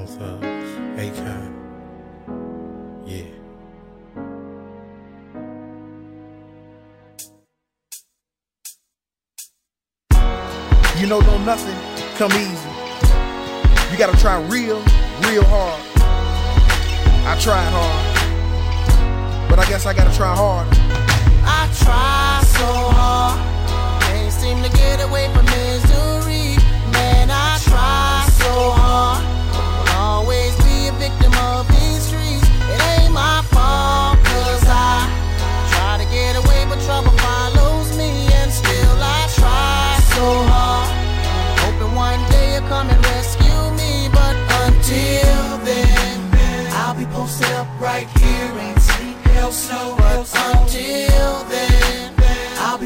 Bone Thugs, Akon. Yeah. You know, don't nothing come easy. You gotta try real, real hard. I tried hard, but I guess I gotta try hard. I try so hard, can't seem to get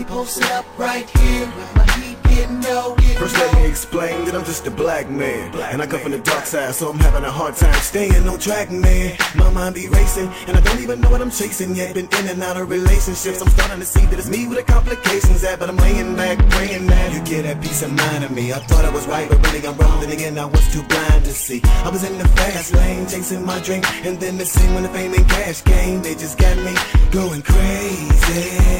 Posted up right here. With my heat First let me explain that I'm just a black man. And I come from the dark side so I'm having a hard time staying on track man. My mind be racing and I don't even know what I'm chasing yet. Been in and out of relationships. I'm starting to see that it's me with the complications at But I'm laying back praying that you get that peace of mind of me. I thought I was right but really I'm wrong. Then again I was too blind to see. I was in the fast lane chasing my dream. And then the scene when the fame and cash came They just got me going crazy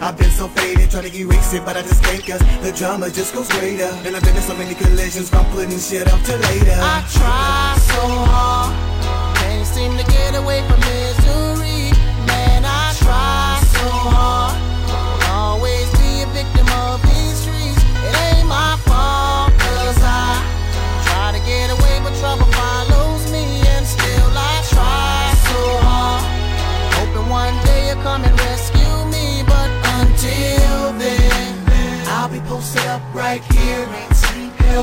I've been so faded, trying to erase it, but I just can't cause the drama just goes greater. And I've been in so many collisions from putting shit up till later. I try so hard, can't seem to get away from misery.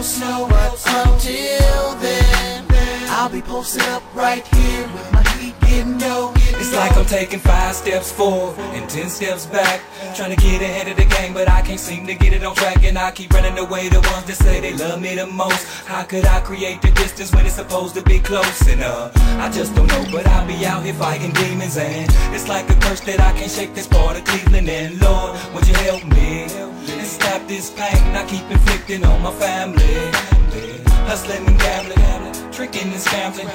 Snow, but until then, I'll be posted up right here with my heat getting low. It's like I'm taking five steps forward and ten steps back. Trying to get ahead of the game, but I can't seem to get it on track. And I keep running away the ones that say they love me the most. How could I create the distance when it's supposed to be close enough? I just don't know, but I'll be out here fighting demons. And it's like a curse that I can't shake this part of Cleveland. And Lord, would you help me? And stop this pain I keep inflicting on my family. Hustling and gambling, tricking and scrambling,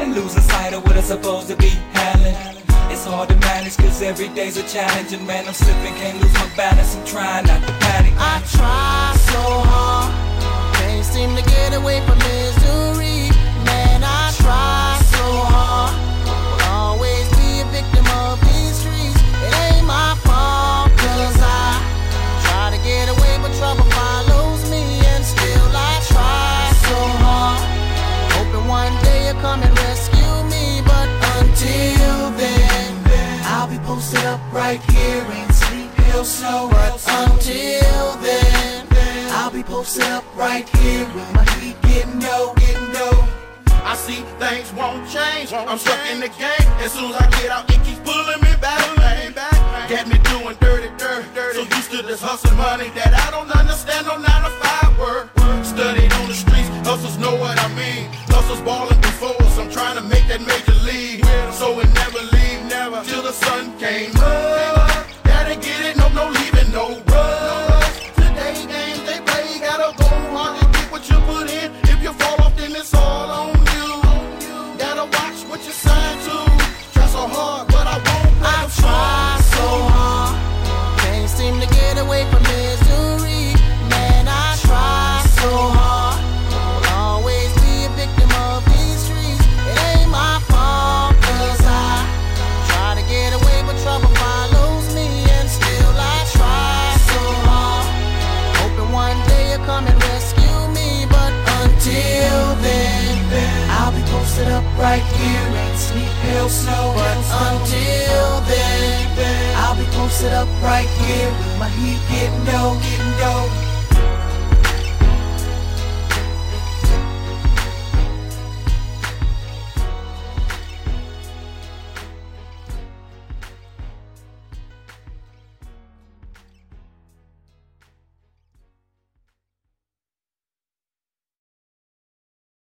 and losing sight of what I'm supposed to be handling. It's hard to manage cause every day's a challenge and man I'm slipping, can't lose my balance, I'm trying I'll be posted up right here, ain't sleep, hell, snow, but until then, I'll be posted up right here with my heat getting low, getting low. I see things won't change. I'm stuck in the game. As soon as I get out, it keeps pulling me back. Got me doing dirty, dirty, dirty. So used to this hustle money that I don't understand. Till the sun came up. Snow, but until then, I'll be posted up right here with my heat getting low, getting low.